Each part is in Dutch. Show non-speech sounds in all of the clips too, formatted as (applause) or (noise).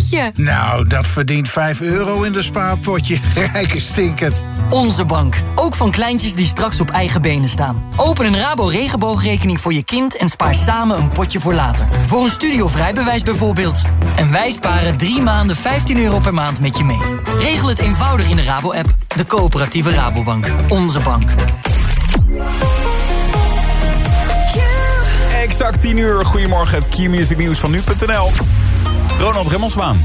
spaarpotje. Nou, dat verdient 5 euro in de spaarpotje. (laughs) Rijke stinkend. Onze bank. Ook van kleintjes die straks op eigen benen staan. Open een Rabo regenboogrekening voor je kind en spaar samen een potje voor later. Voor een studie of rijbewijs bijvoorbeeld. En wij sparen drie maanden 15 euro per maand met je mee. Regel het eenvoudig in de Rabo-app. De coöperatieve Rabobank. Onze bank. Exact 10 uur. Goedemorgen, het Key Music Nieuws van nu.nl. Ronald Remmelswaan.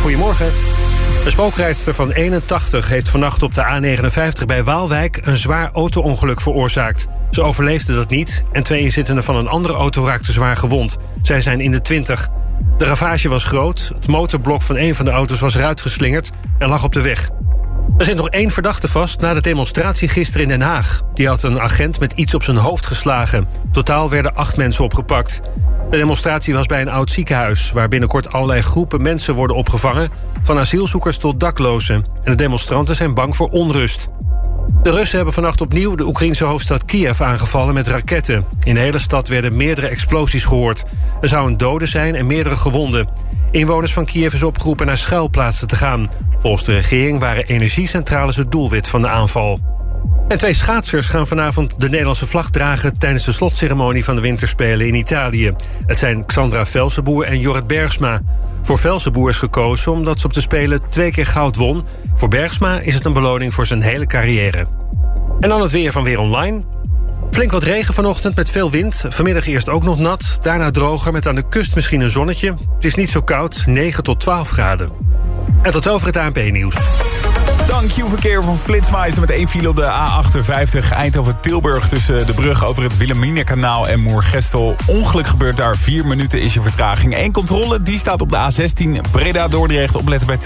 Goedemorgen. Een spookrijdster van 81 heeft vannacht op de A59 bij Waalwijk... een zwaar auto-ongeluk veroorzaakt. Ze overleefde dat niet en twee inzittenden van een andere auto raakten zwaar gewond. Zij zijn in de 20. De ravage was groot, het motorblok van een van de auto's was eruit geslingerd... en lag op de weg. Er zit nog één verdachte vast na de demonstratie gisteren in Den Haag. Die had een agent met iets op zijn hoofd geslagen. Totaal werden acht mensen opgepakt. De demonstratie was bij een oud ziekenhuis... waar binnenkort allerlei groepen mensen worden opgevangen... van asielzoekers tot daklozen. En de demonstranten zijn bang voor onrust. De Russen hebben vannacht opnieuw de Oekraïnse hoofdstad Kiev aangevallen met raketten. In de hele stad werden meerdere explosies gehoord. Er zou een dode zijn en meerdere gewonden. Inwoners van Kiev is opgeroepen naar schuilplaatsen te gaan. Volgens de regering waren energiecentrales het doelwit van de aanval. En twee schaatsers gaan vanavond de Nederlandse vlag dragen... tijdens de slotceremonie van de Winterspelen in Italië. Het zijn Xandra Velsenboer en Jorrit Bergsma. Voor Velsenboer is gekozen omdat ze op de Spelen twee keer goud won. Voor Bergsma is het een beloning voor zijn hele carrière. En dan het weer van Weer Online. Flink wat regen vanochtend met veel wind. Vanmiddag eerst ook nog nat, daarna droger met aan de kust misschien een zonnetje. Het is niet zo koud, 9 tot 12 graden. En tot over het ANP-nieuws. Dank you verkeer van Flitsmeister met één file op de A58 Eindhoven-Tilburg... tussen de brug over het Wilhelminakanaal en Moergestel. Ongeluk gebeurt daar, vier minuten is je vertraging. Eén controle, die staat op de A16 Breda-Dordrecht. Opletten bij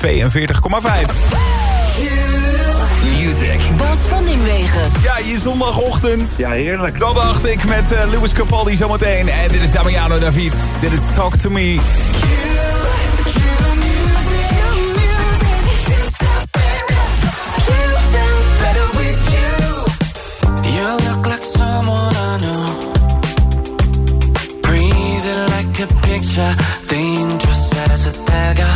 42,5. Bas van Nimwegen. Ja, je zondagochtend. Ja, heerlijk. Dat dacht ik met uh, Louis Capaldi zometeen. En dit is Damiano David. Dit is Talk To Me. You look like someone I know. Breathing like a picture, dangerous as a dagger.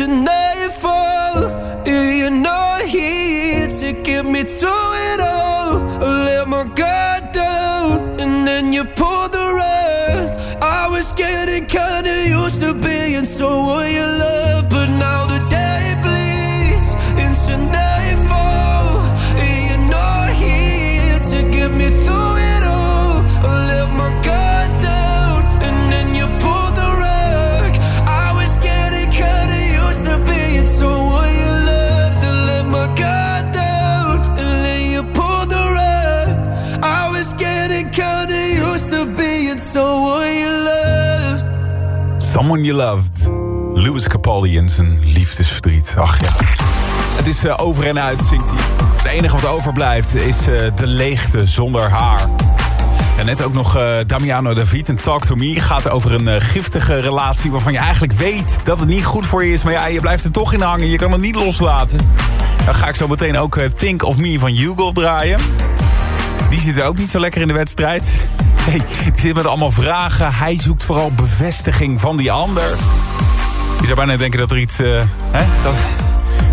to know Someone You Loved. Louis Capaldi en zijn liefdesverdriet. Ach ja. Het is eh, over en uit, zingt hij. Het enige wat overblijft is eh, de leegte zonder haar. En net ook nog eh, Damiano David en Talk To Me gaat over een giftige relatie... waarvan je eigenlijk weet dat het niet goed voor je is... maar ja, je blijft er toch in hangen, je kan het niet loslaten. Dan ga ik zo meteen ook Think Of Me van Hugo draaien. Die zit ook niet zo lekker in de wedstrijd. Nee, die zit met allemaal vragen. Hij zoekt vooral bevestiging van die ander. Je zou bijna denken dat er iets... eh, hè, dat,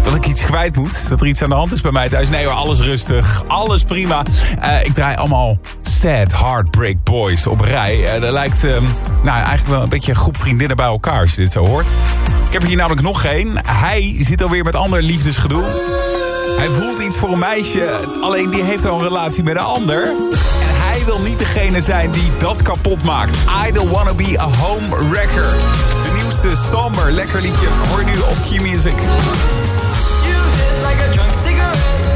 dat ik iets kwijt moet. Dat er iets aan de hand is bij mij thuis. Nee hoor, alles rustig. Alles prima. Eh, ik draai allemaal sad heartbreak boys op rij. Eh dat lijkt eh, nou, eigenlijk wel een beetje een groep vriendinnen bij elkaar, als je dit zo hoort. Ik heb er hier namelijk nog geen. Hij zit alweer met ander liefdesgedoe. Hij voelt iets voor een meisje, alleen die heeft al een relatie met een ander. Wil niet degene zijn die dat kapot maakt. I don't wanna be a home wrecker. De nieuwste somber, lekker liedje, hoor nu op Key Music. You hit like a cigarette.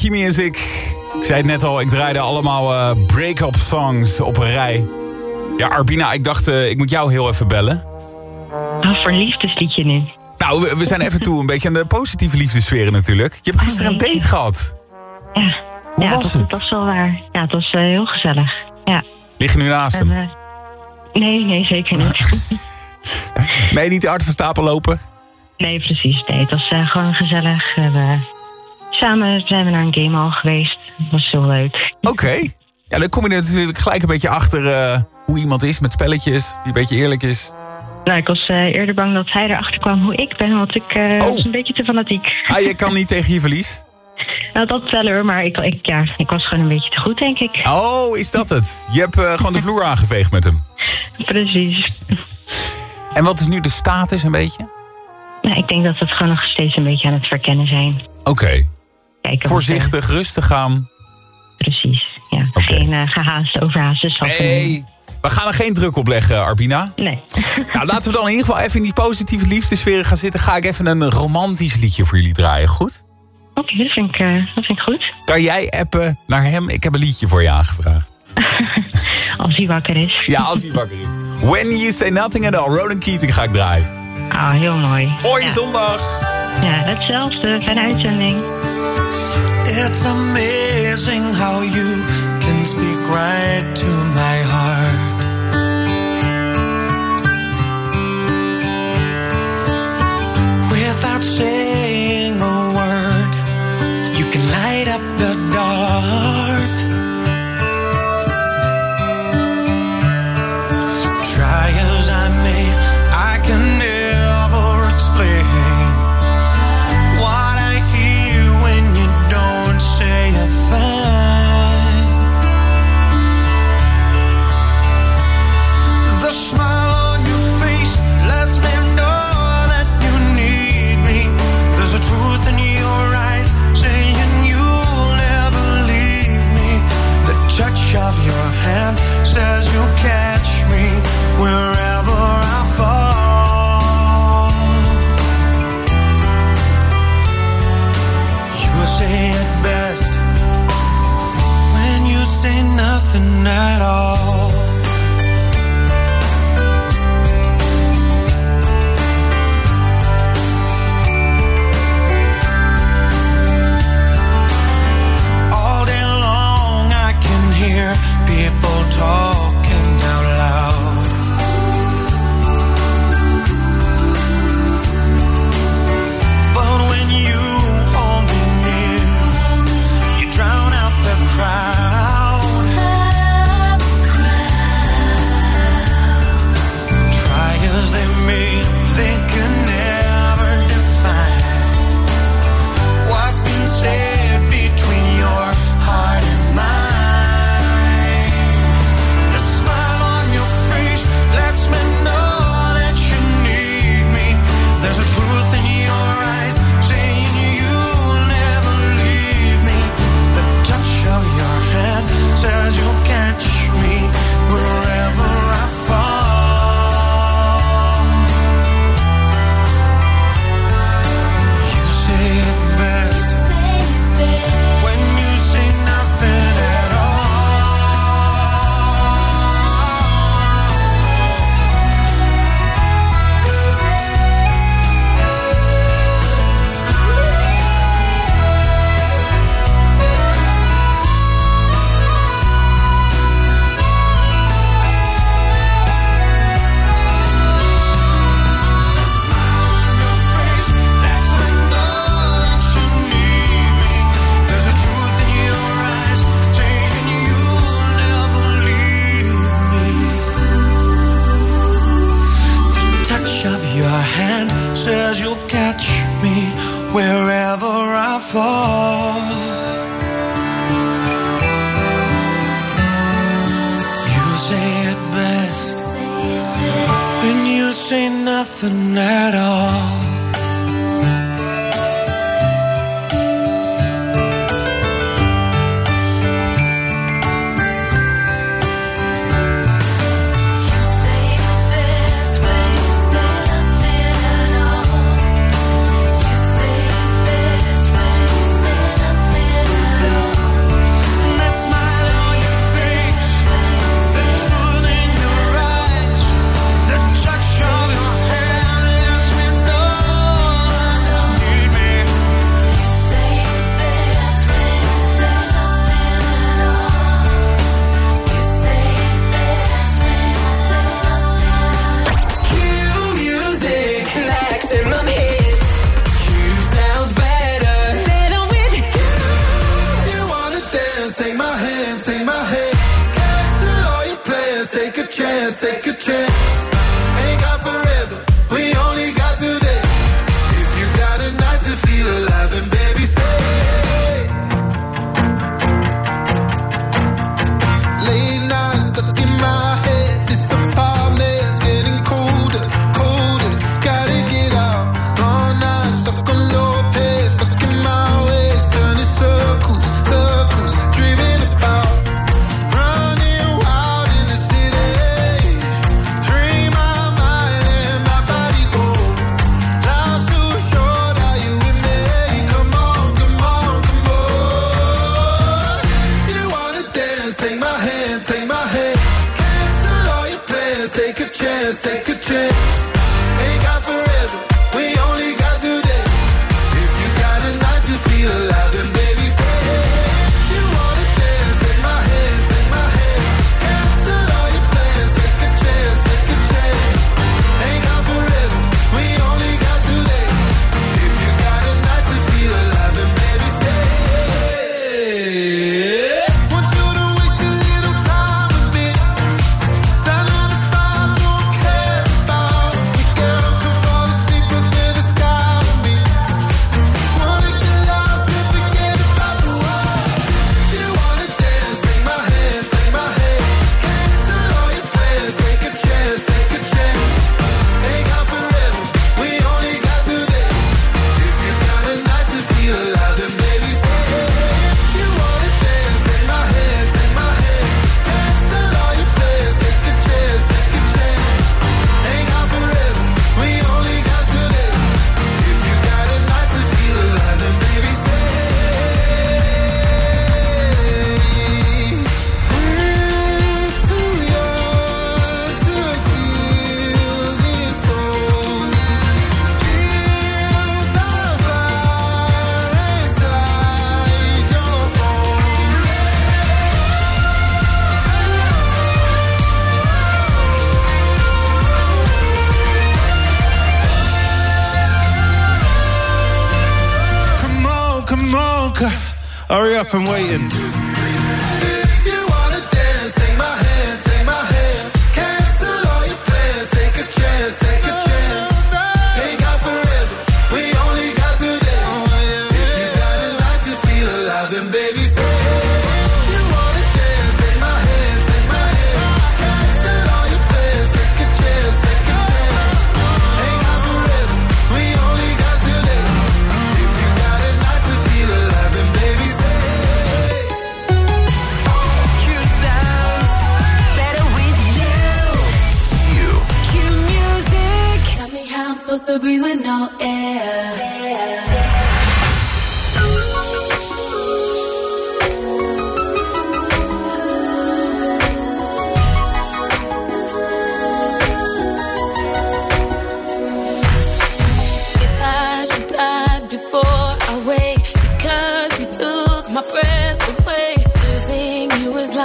Bij Music. Ik zei het net al, ik draaide allemaal eh, break-up songs op een rij. Ja, Arbina, ik dacht, eh, ik moet jou heel even bellen. Wat voor liefdesliedje nu? Nou, we, we zijn even toe een beetje aan de positieve liefdesferen natuurlijk. Je hebt gisteren een date gehad. Ja. Hoe ja, was dat, het? Dat is wel waar. Ja, het was eh, heel gezellig. Ja. Lig je nu naast En, hem? nee, nee, zeker niet. (laughs) (laughs) Je niet te hard van stapel lopen? nee, precies. Nee, het was gewoon gezellig. We samen zijn we naar een gamehall geweest. Dat was heel leuk. Oké. Ja, dan kom je natuurlijk gelijk een beetje achter eh, hoe iemand is met spelletjes. Die een beetje eerlijk is. Nou, ik was eh, eerder bang dat hij erachter kwam hoe ik ben, want ik eh, Oh. was een beetje te fanatiek. Ah, je kan niet (laughs) tegen je verlies. Nou, dat wel hoor, maar ik, ik, ja, ik was gewoon een beetje te goed, denk ik. Oh, is dat het? Je hebt gewoon de vloer (laughs) aangeveegd met hem. Precies. En wat is nu de status een beetje? Nou, ik denk dat we het gewoon nog steeds een beetje aan het verkennen zijn. Oké. Kijken wat, eh, Voorzichtig, rustig gaan. precies. Ja, geen gehaast, overhaaste stappen. Nee, we gaan er geen druk op leggen, Arbina. Nee. (laughs) Nou, laten we dan in ieder geval even in die positieve liefdesferen gaan zitten. Ga ik even een romantisch liedje voor jullie draaien, goed? Oké, dat, vind ik, eh, dat vind ik goed. Kan jij appen naar hem? Ik heb een liedje voor je aangevraagd. (laughs) Als hij wakker is. Ja, als hij wakker is. When You Say Nothing at All, Ronan Keating ga ik draaien. Ah, heel mooi. Mooie zondag. Ja, hetzelfde. Fijne uitzending. It's amazing how you can speak right to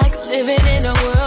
like living in a world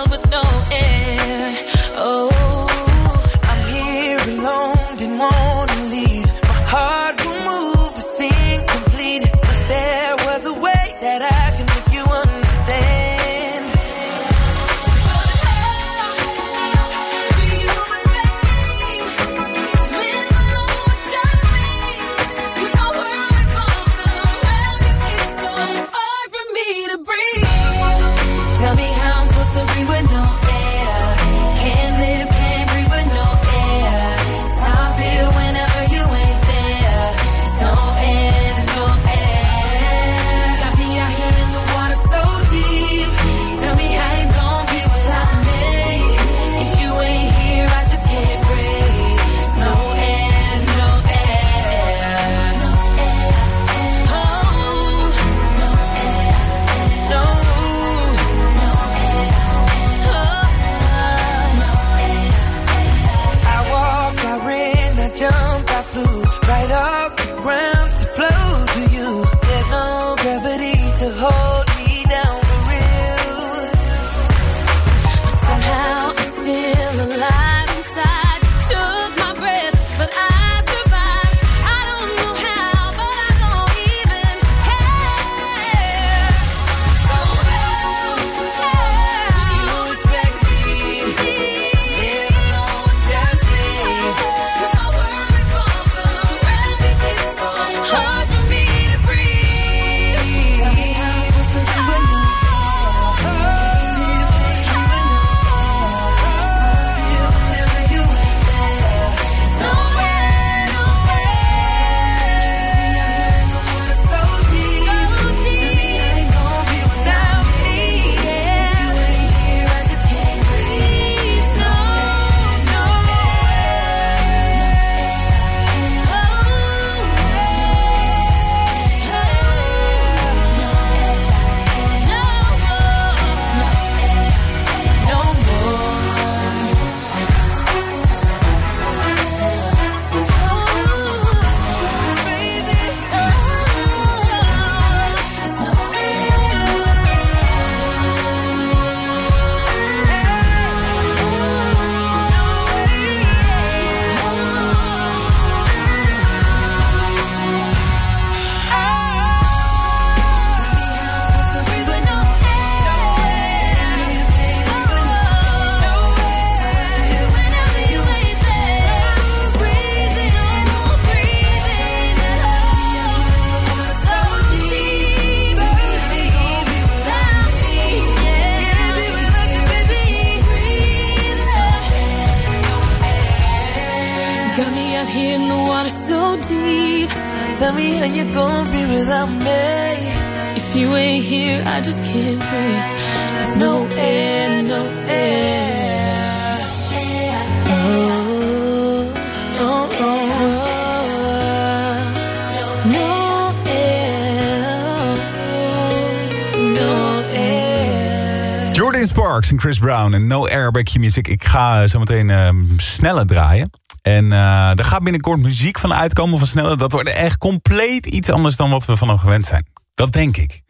Chris Brown en No Air bij Q-Music. Ik ga zo meteen ehm, sneller draaien. En eh er gaat binnenkort muziek van uitkomen van sneller. Dat wordt echt compleet iets anders dan wat we van hem gewend zijn. Dat denk ik.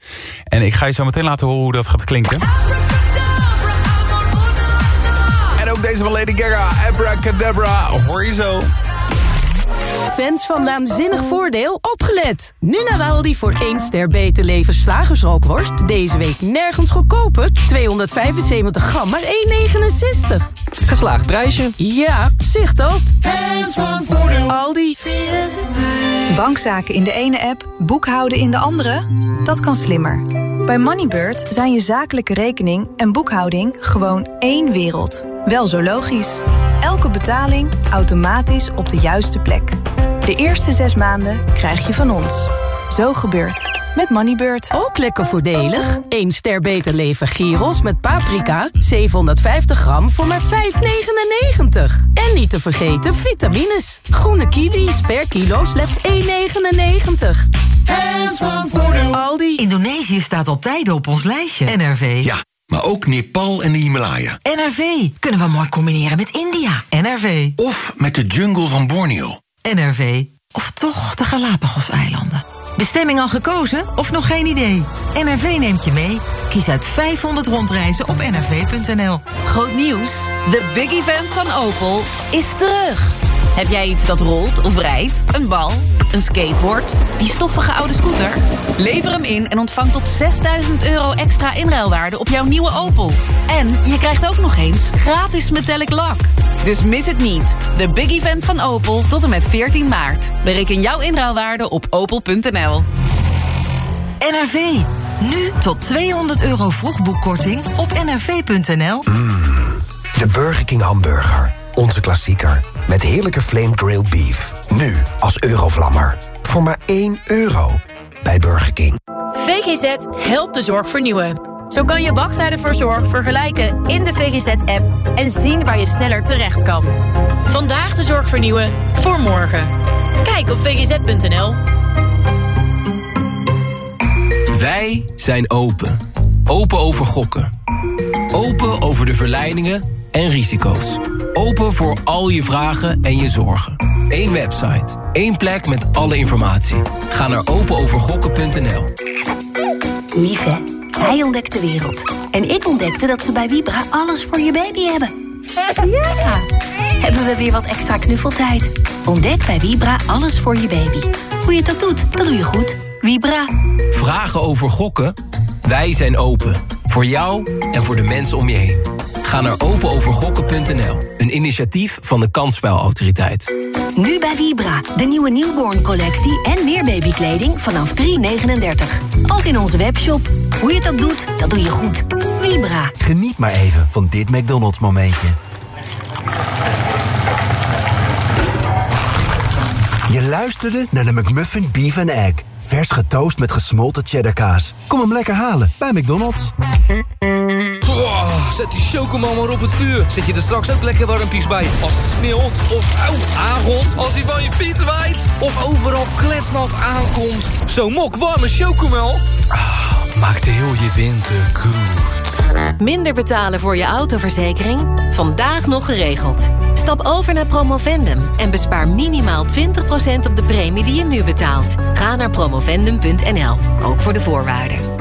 En ik ga je zo meteen laten horen hoe dat gaat klinken. En ook deze van Lady Gaga, Abracadabra, hoor je zo. Fans van Naanzinnig Voordeel, opgelet! Nu naar Aldi voor 1 ster beter leven slagersrookworst. Deze week nergens goedkoper. 275 gram, maar 1,69. Geslaagd prijsje. Ja, zicht dat. Aldi. Bankzaken in de ene app, boekhouden in de andere? Dat kan slimmer. Bij Moneybird zijn je zakelijke rekening en boekhouding gewoon één wereld. Wel zo logisch. Elke betaling automatisch op de juiste plek. De eerste zes maanden krijg je van ons. Zo gebeurt met Moneybird. Ook lekker voordelig. 1 ster beter leven gyros met paprika. 750 gram voor maar 5,99. En niet te vergeten vitamines. Groene kiwis per kilo slechts 1,99. Aldi. Indonesië staat al tijden op ons lijstje. NRV. Ja, maar ook Nepal en de Himalaya. NRV. Kunnen we mooi combineren met India. NRV. Of met de jungle van Borneo. NRV. Of toch de Galapagos-eilanden. Bestemming al gekozen of nog geen idee? NRV neemt je mee. Kies uit 500 rondreizen op nrv.nl. Groot nieuws. De big event van Opel is terug. Heb jij iets dat rolt of rijdt? Een bal? Een skateboard? Die stoffige oude scooter? Lever hem in en ontvang tot 6000 euro extra inruilwaarde op jouw nieuwe Opel. En je krijgt ook nog eens gratis metallic lak. Dus mis het niet. De big event van Opel tot en met 14 maart. Bereken jouw inruilwaarde op opel.nl. NRV. Nu tot 200 euro vroegboekkorting op nrv.nl. De Burger King hamburger. Onze klassieker. Met heerlijke flame grilled beef. Nu als eurovlammer. Voor maar 1 euro. Bij Burger King. VGZ helpt de zorg vernieuwen. Zo kan je wachttijden voor zorg vergelijken in de VGZ-app... en zien waar je sneller terecht kan. Vandaag de zorg vernieuwen voor morgen. Kijk op vgz.nl. Wij zijn open. Open over gokken. Open over de verleidingen en risico's. Open voor al je vragen en je zorgen. Eén website. één plek met alle informatie. Ga naar openovergokken.nl. Lieve, hij ontdekt de wereld. En ik ontdekte dat ze bij Vibra alles voor je baby hebben. Ja! Hebben we weer wat extra knuffeltijd? Ontdek bij Vibra alles voor je baby. Hoe je het ook doet, dat doe je goed. Vibra. Vragen over gokken? Wij zijn open. Voor jou en voor de mensen om je heen. Ga naar openovergokken.nl. Een initiatief van de Kansspelautoriteit. Nu bij Vibra, de nieuwe newborn collectie en meer babykleding vanaf 3,39. Ook in onze webshop. Hoe je het ook doet, dat doe je goed. Vibra. Geniet maar even van dit McDonald's momentje. Je luisterde naar de McMuffin Beef and Egg. Vers getoast met gesmolten cheddarkaas. Kom hem lekker halen bij McDonald's. Zet die chocomel maar op het vuur. Zet je er straks ook lekker warmpies bij. Als het sneeuwt of auw, aangot. Als hij van je fiets waait. Of overal kletsnat aankomt. Zo'n mok warme chocomel. maakt heel je winter goed. Minder betalen voor je autoverzekering? Vandaag nog geregeld. Stap over naar Promovendum en bespaar minimaal 20% op de premie die je nu betaalt. Ga naar promovendum.nl, ook voor de voorwaarden.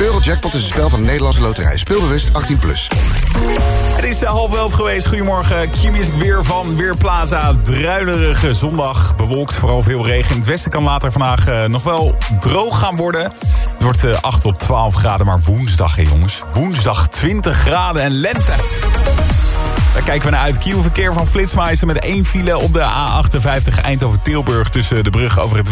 Eurojackpot is een spel van de Nederlandse loterij. Speelbewust 18+. Plus. Het is eh, half elf geweest. Goedemorgen. Q-Music weer van Weerplaza. Druilerige zondag. Bewolkt, vooral veel regen. Het westen kan later vandaag eh, nog wel droog gaan worden. Het wordt eh, 8 tot 12 graden, maar woensdag, hè jongens. Woensdag 20 graden en lente. Kijken we naar uit. Q-verkeer van Flitsmeister met één file op de A58 Eindhoven-Tilburg... tussen de brug over het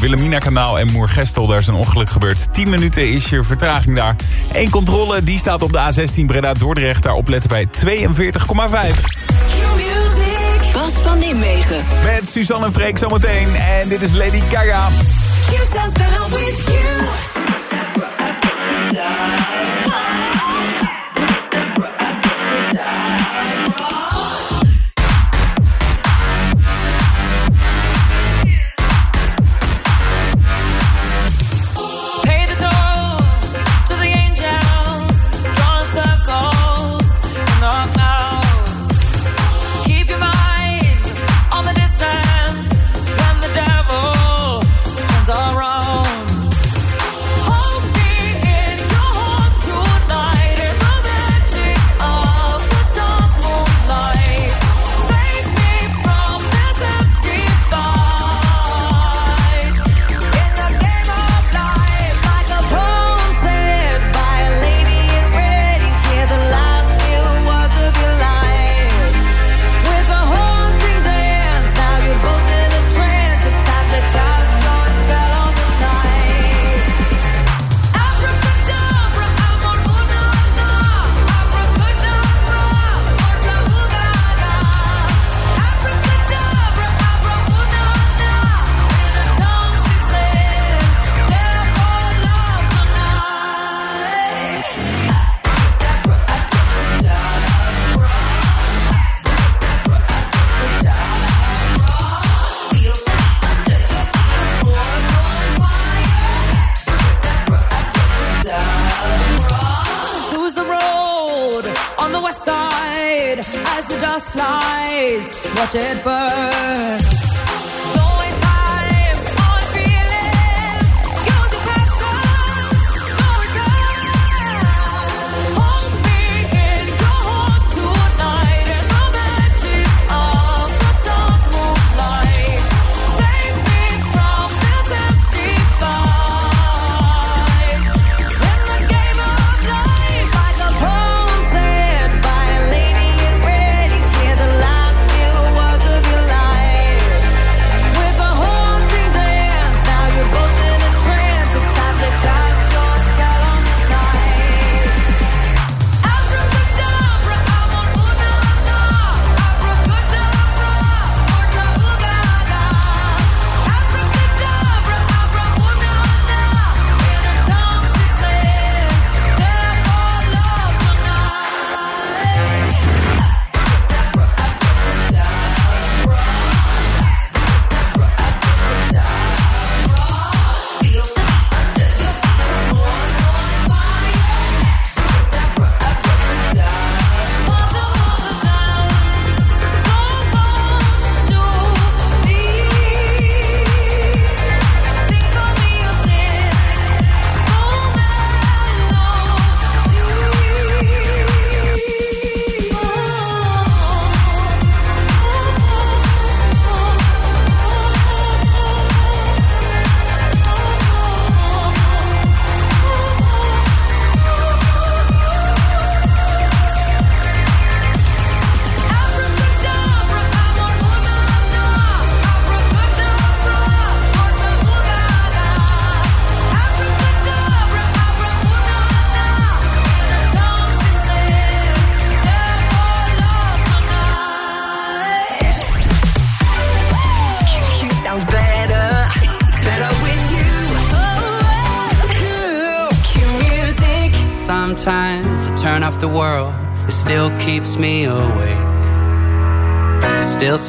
Wilhelmina-kanaal en Moergestel. Daar is een ongeluk gebeurd. 10 minuten is je vertraging daar. Eén controle, die staat op de A16 Breda-Dordrecht. Daar opletten bij 42,5. Bas van Nimwegen. Met Suzanne en Freek zometeen. En dit is Lady Gaga. Q sounds better with you.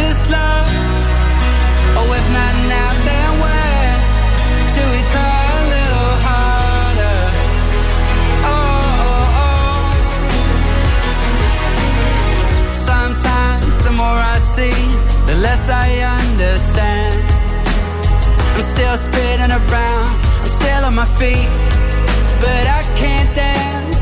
just love. Oh, if not now, then when? Should we try a little harder? Oh, oh, oh. Sometimes the more I see, the less I understand. I'm still spinning around, I'm still on my feet, but I can't dance.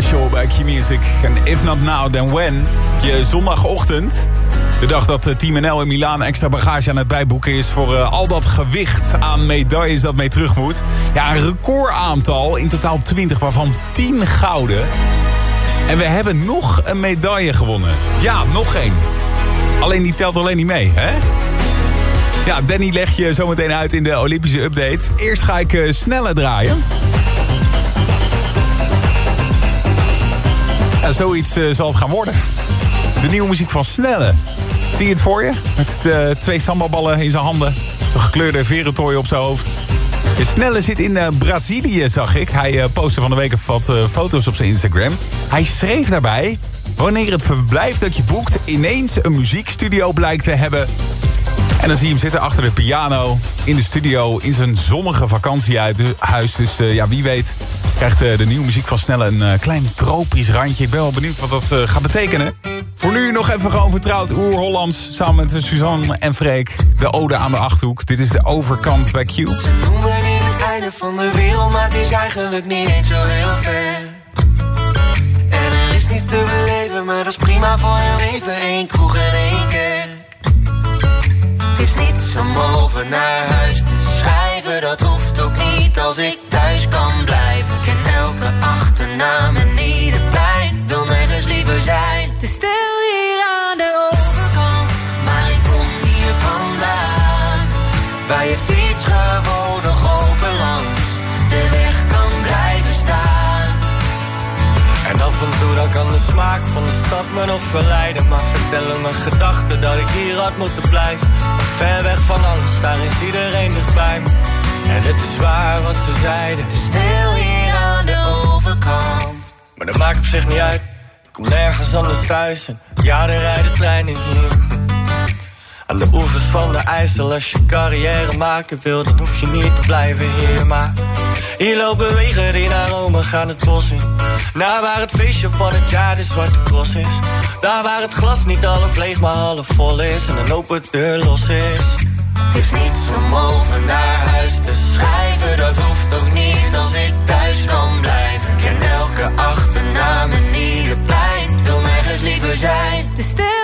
Special bij Key Music. En If Not Now, Then When. Je zondagochtend. De dag dat eh, Team NL in Milaan extra bagage aan het bijboeken is... voor eh, al dat gewicht aan medailles dat mee terug moet. Ja, een recordaantal. In totaal 20, waarvan 10 gouden. En we hebben nog een medaille gewonnen. Ja, nog één. Alleen die telt alleen niet mee, hè? Ja, Danny leg je zometeen uit in de Olympische update. Eerst ga ik eh, sneller draaien. Zoiets eh, zal het gaan worden. De nieuwe muziek van Snelle. Zie je het voor je? Met eh, twee sambalballen in zijn handen. Een gekleurde verentooi op zijn hoofd. De Snelle zit in eh, Brazilië, zag ik. Hij postte van de week wat foto's op zijn Instagram. Hij schreef daarbij... Wanneer het verblijf dat je boekt ineens een muziekstudio blijkt te hebben... En dan zie je hem zitten achter de piano in de studio in zijn zonnige vakantiehuis. Dus eh, ja, wie weet krijgt eh, de nieuwe muziek van Snelle een eh, klein tropisch randje. Ik ben wel benieuwd wat dat eh, gaat betekenen. Voor nu nog even gewoon vertrouwd oer-Hollands samen met Suzanne en Freek. De ode aan de Achterhoek. Dit is de overkant bij Q. Noemen dit het einde van de wereld, maar het is eigenlijk niet eens zo heel ver. En er is niets te beleven, maar dat is prima voor heel even. Eén kroeg en één kerk. Het is niets om over naar huis te schrijven, dat hoeft ook niet als ik thuis kan blijven. Elke achternaam en ieder plein, wil nergens liever zijn. Is stil hier aan de overkant, maar ik kom hier vandaan. Waar je fiets gewoon nog open langs de weg kan blijven staan. En af en toe dan kan de smaak van de stad me nog verleiden Maar vertellen mijn gedachten dat ik hier had moeten blijven Ver weg van alles, daar is iedereen dichtbij me En het is waar wat ze zeiden Het is Stil hier de overkant. Maar dat maakt op zich niet uit. Ik kom nergens anders thuis en ja, er rijden treinen hier. Aan de oevers van de IJssel Als je carrière maken wil, dan hoef je niet te blijven hier. Maar hier lopen wegen die naar Rome gaan het bos in. Naar waar het feestje van het jaar de zwarte cross is. Daar waar het glas niet half leeg maar half vol is En een open deur los is Het is niets om over naar huis te schrijven. Dat hoeft ook niet als ik thuis kan blijven. Ken elke achternaam en ieder plein. Wil nergens liever zijn. Is stil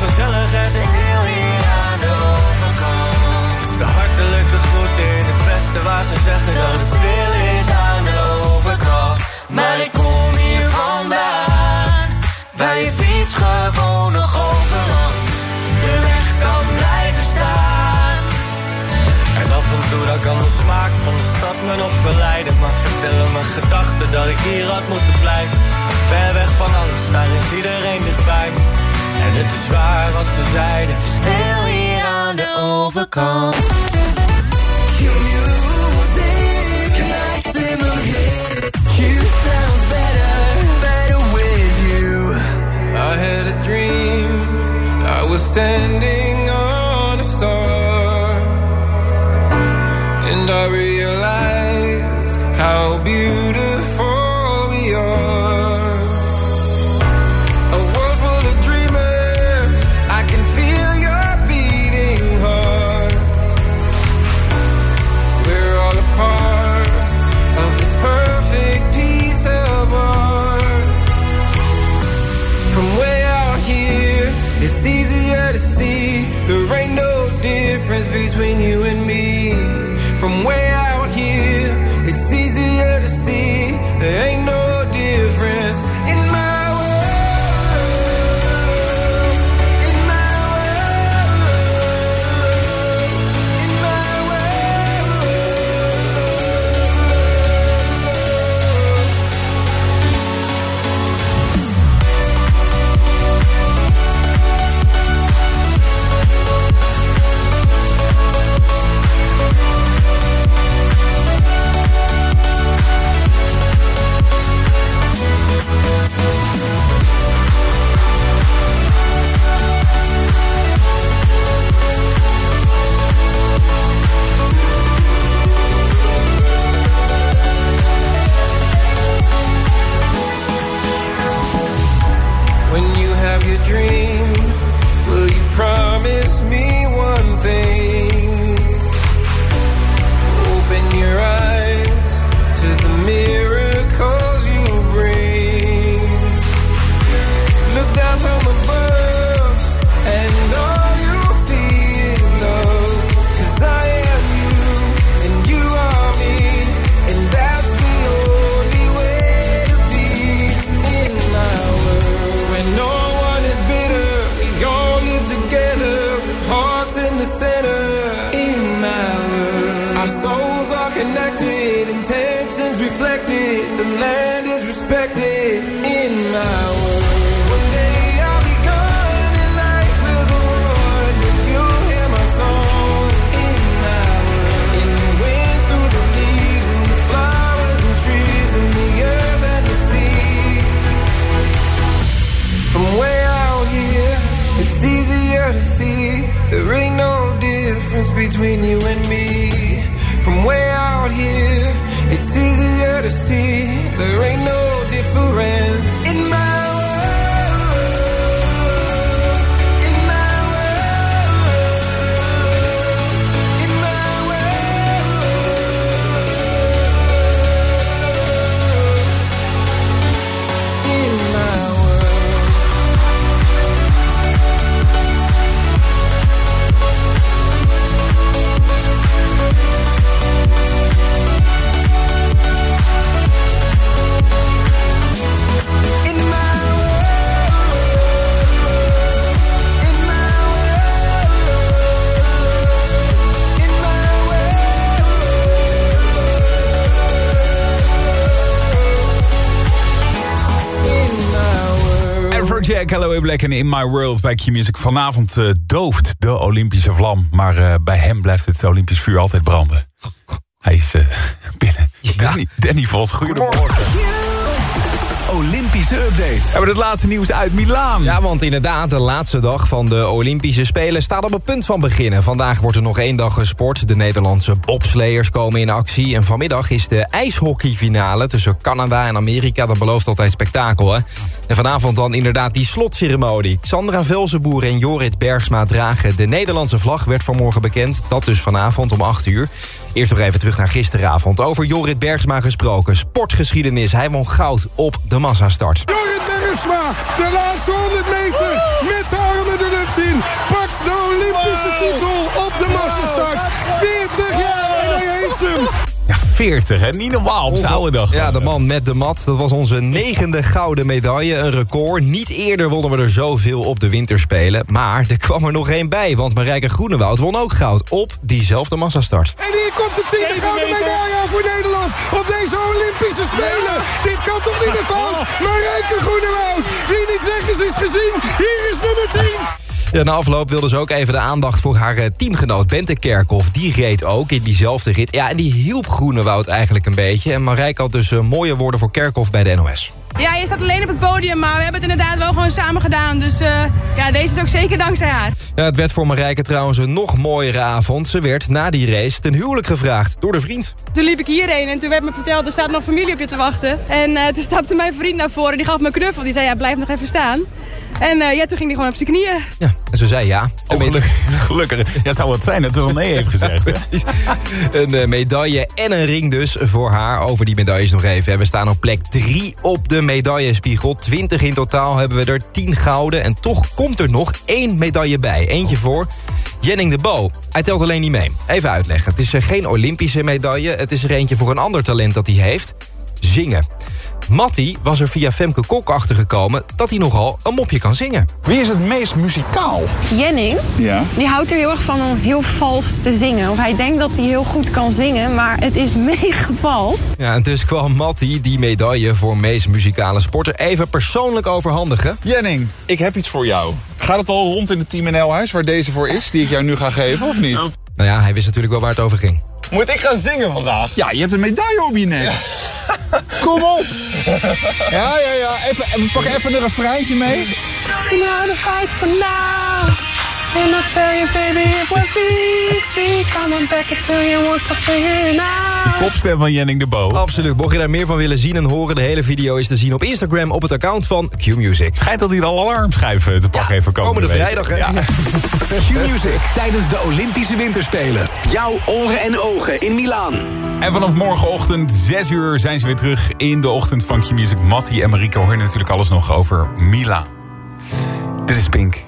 ongezellig. Het is hier aan de overkant. Is de hartelijke groeten in het westen waar ze zeggen dat het stil is aan de overkant. Maar ik kom hier vandaan, waar je gewoon nog overland. De weg kan blijven staan. En af en toe dan kan de smaak van de stad me nog verleiden. Maar vertellen mijn gedachten dat ik hier had moeten blijven. Ver weg van alles, daar is iedereen dichtbij. En het is waar wat ze zeiden. Stil hier aan de overkant. maximum hits. You sound better, better with you. I had a dream. I was standing on a star. And I realized how beautiful Hello Black en In My World bij Q-Music. Vanavond eh, dooft de Olympische vlam. Maar eh, bij hem blijft het Olympisch vuur altijd branden. Hij is eh, (laughs) binnen. Danny, Danny Vos, goedemorgen. Olympische update. We hebben het laatste nieuws uit Milaan. Ja, want inderdaad, de laatste dag van de Olympische Spelen staat op het punt van beginnen. Vandaag wordt er nog één dag gesport. De Nederlandse bobsleiers komen in actie. En vanmiddag is de ijshockeyfinale tussen Canada en Amerika. Dat belooft altijd spektakel, hè? En vanavond dan inderdaad die slotceremonie. Sandra Velzenboer en Jorrit Bergsma dragen de Nederlandse vlag... werd vanmorgen bekend. Dat dus vanavond om 8 uur. Eerst nog even terug naar gisteravond. Over Jorrit Bergsma gesproken. Sportgeschiedenis. Hij won goud op de massastart. Jorrit Bergsma, de laatste 100 meter, met zijn armen de lucht in, pakt de Olympische titel op de massastart. 40 jaar en hij heeft hem. Ja, 40, hè? Niet normaal op zijn oude dag. Ja, de man met de mat. Dat was onze negende gouden medaille. Een record. Niet eerder wonnen we er zoveel op de winterspelen. Maar er kwam er nog één bij. Want Marijke Groenewoud won ook goud op diezelfde massastart. En hier komt de tiende gouden medaille voor Nederland op deze Olympische Spelen. Dit kan toch niet meer fout? Marijke Groenewoud, wie niet weg is, is gezien. Hier is nummer 10. Ja, na afloop wilde ze ook even de aandacht voor haar eh, teamgenoot Bente Kerkhoff. Die reed ook in diezelfde rit. Ja, en die hielp Groenewoud eigenlijk een beetje. En Marijke had dus eh, mooie woorden voor Kerkhoff bij de NOS. Ja, je staat alleen op het podium, maar we hebben het inderdaad wel gewoon samen gedaan. Dus eh, ja, deze is ook zeker dankzij haar. Ja, het werd voor Marijke trouwens een nog mooiere avond. Ze werd na die race ten huwelijk gevraagd door de vriend. Toen liep ik hierheen en toen werd me verteld, er staat nog familie op je te wachten. En toen stapte mijn vriend naar voren, die gaf me een knuffel. Die zei, ja, blijf nog even staan. En eh, ja, toen ging hij gewoon op zijn knieën. Ja, en ze zei ja. Oh, gelukkig. (laughs) gelukkig. Ja, zou het zijn dat ze wel nee heeft gezegd. (laughs) Een eh, medaille en een ring dus voor haar. Over die medailles nog even. We staan op plek 3 op de medaillespiegel. 20 in totaal hebben we er 10 gouden. En toch komt er nog één medaille bij. Eentje voor Jenning de Bo. Hij telt alleen niet mee. Even uitleggen. Het is eh, geen Olympische medaille. Het is er eentje voor een ander talent dat hij heeft. Zingen. Matti was er via Femke Kok achtergekomen dat hij nogal een mopje kan zingen. Wie is het meest muzikaal? Jenning, Ja. die houdt er heel erg van om heel vals te zingen. Of hij denkt dat hij heel goed kan zingen, maar het is (laughs) mega vals. Ja, en dus kwam Matti die medaille voor meest muzikale sporter even persoonlijk overhandigen. Jenning, ik heb iets voor jou. Gaat het al rond in het Team NL-huis waar deze voor is, die ik jou nu ga geven, of niet? Nou ja, hij wist natuurlijk wel waar het over ging. Moet ik gaan zingen vandaag? Ja, je hebt een medaille op je nek. (laughs) Kom op! Ja, ja, ja. Even, we pakken even een refreintje mee. The fight now. And I tell you, baby, it was easy. Coming back to you once I out. Kopstem van Jenning de Bo. Absoluut. Mocht je daar meer van willen zien en horen... de hele video is te zien op Instagram op het account van Q-Music. Schijnt dat hij al alarmschijven te pakken heeft voor komende, komende week. vrijdag, hè? Ja. (laughs) Q-Music tijdens de Olympische Winterspelen. Jouw oren en ogen in Milaan. En vanaf morgenochtend 6 uur zijn ze weer terug in de ochtend van Q-Music. Mattie en Marieke horen natuurlijk alles nog over Mila. Dit is Pink.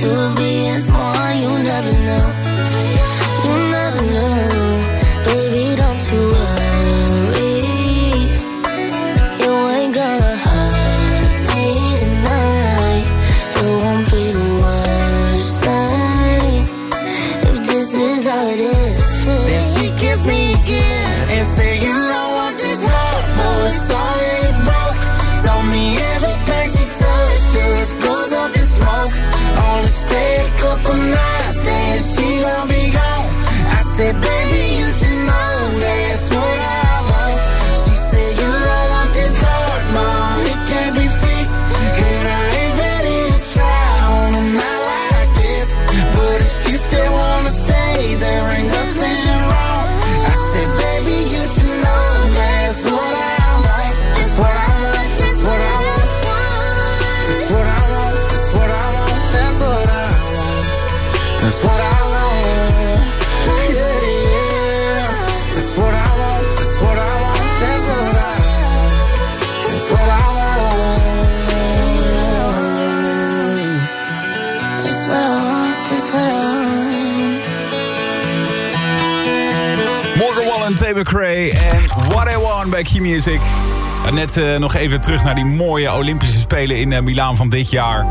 to being someone Eh, nog even terug naar die mooie Olympische Spelen in uh, Milaan van dit jaar.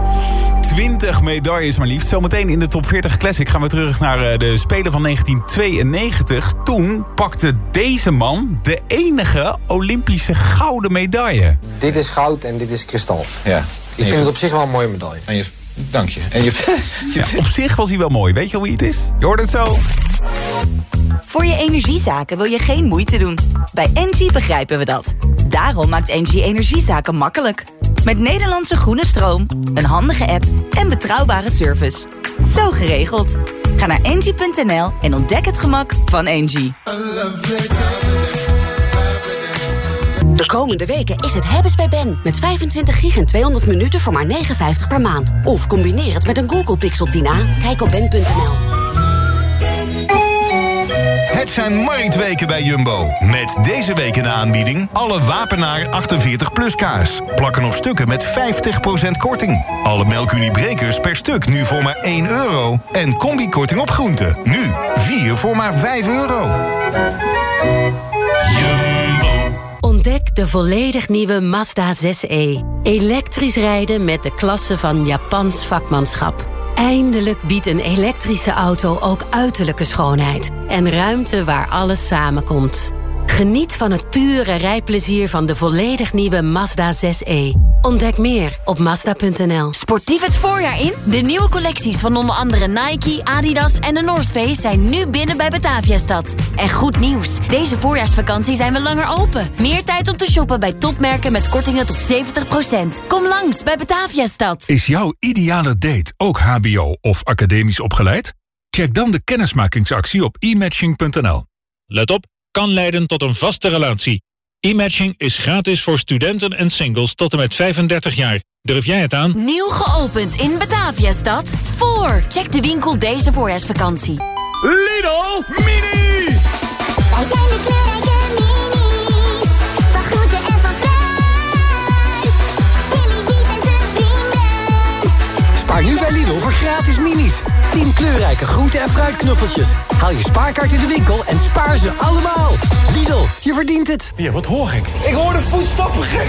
20 medailles maar liefst. Zometeen in de top 40 Classic gaan we terug naar uh, de Spelen van 1992. Toen pakte deze man de enige Olympische gouden medaille. Dit is goud en dit is kristal. Ja. Ik vind het op zich wel een mooie medaille. En je, dank je. En je, (laughs) ja, op zich was hij wel mooi. Weet je al wie het is? Je hoort het zo. Voor je energiezaken wil je geen moeite doen. Bij Engie begrijpen we dat. Daarom maakt Engie energiezaken makkelijk. Met Nederlandse groene stroom, een handige app en betrouwbare service. Zo geregeld. Ga naar engie.nl en ontdek het gemak van Engie. De komende weken is het hebben's bij Ben. Met 25 gig en 200 minuten voor maar 59 per maand. Of combineer het met een Google Pixel Tina. Kijk op ben.nl. Het zijn marktweken bij Jumbo. Met deze week in de aanbieding alle Wapenaar 48 plus kaas. Plakken of stukken met 50% korting. Alle melkuniebrekers per stuk nu voor maar 1 euro. En combikorting op groenten. Nu 4 voor maar 5 euro. Ontdek de volledig nieuwe Mazda 6e. Elektrisch rijden met de klasse van Japans vakmanschap. Eindelijk biedt een elektrische auto ook uiterlijke schoonheid. En ruimte waar alles samenkomt. Geniet van het pure rijplezier van de volledig nieuwe Mazda 6e. Ontdek meer op Mazda.nl. Sportief het voorjaar in? De nieuwe collecties van onder andere Nike, Adidas en de North Face zijn nu binnen bij Bataviastad. En goed nieuws, deze voorjaarsvakantie zijn we langer open. Meer tijd om te shoppen bij topmerken met kortingen tot 70%. Kom langs bij Bataviastad. Is jouw ideale date ook hbo of academisch opgeleid? Check dan de kennismakingsactie op e-matching.nl. Let op, kan leiden tot een vaste relatie. E-matching is gratis voor studenten en singles tot en met 35 jaar. Durf jij het aan? Nieuw geopend in Bataviastad. Voor. Check de winkel deze voorjaarsvakantie. Lidl Mini! Wij zijn de Lidl voor gratis minis. 10 kleurrijke groente- en fruitknuffeltjes. Haal je spaarkaart in de winkel en spaar ze allemaal. Lidl, je verdient het. Ja, wat hoor ik? Ik hoor de voetstappen gek.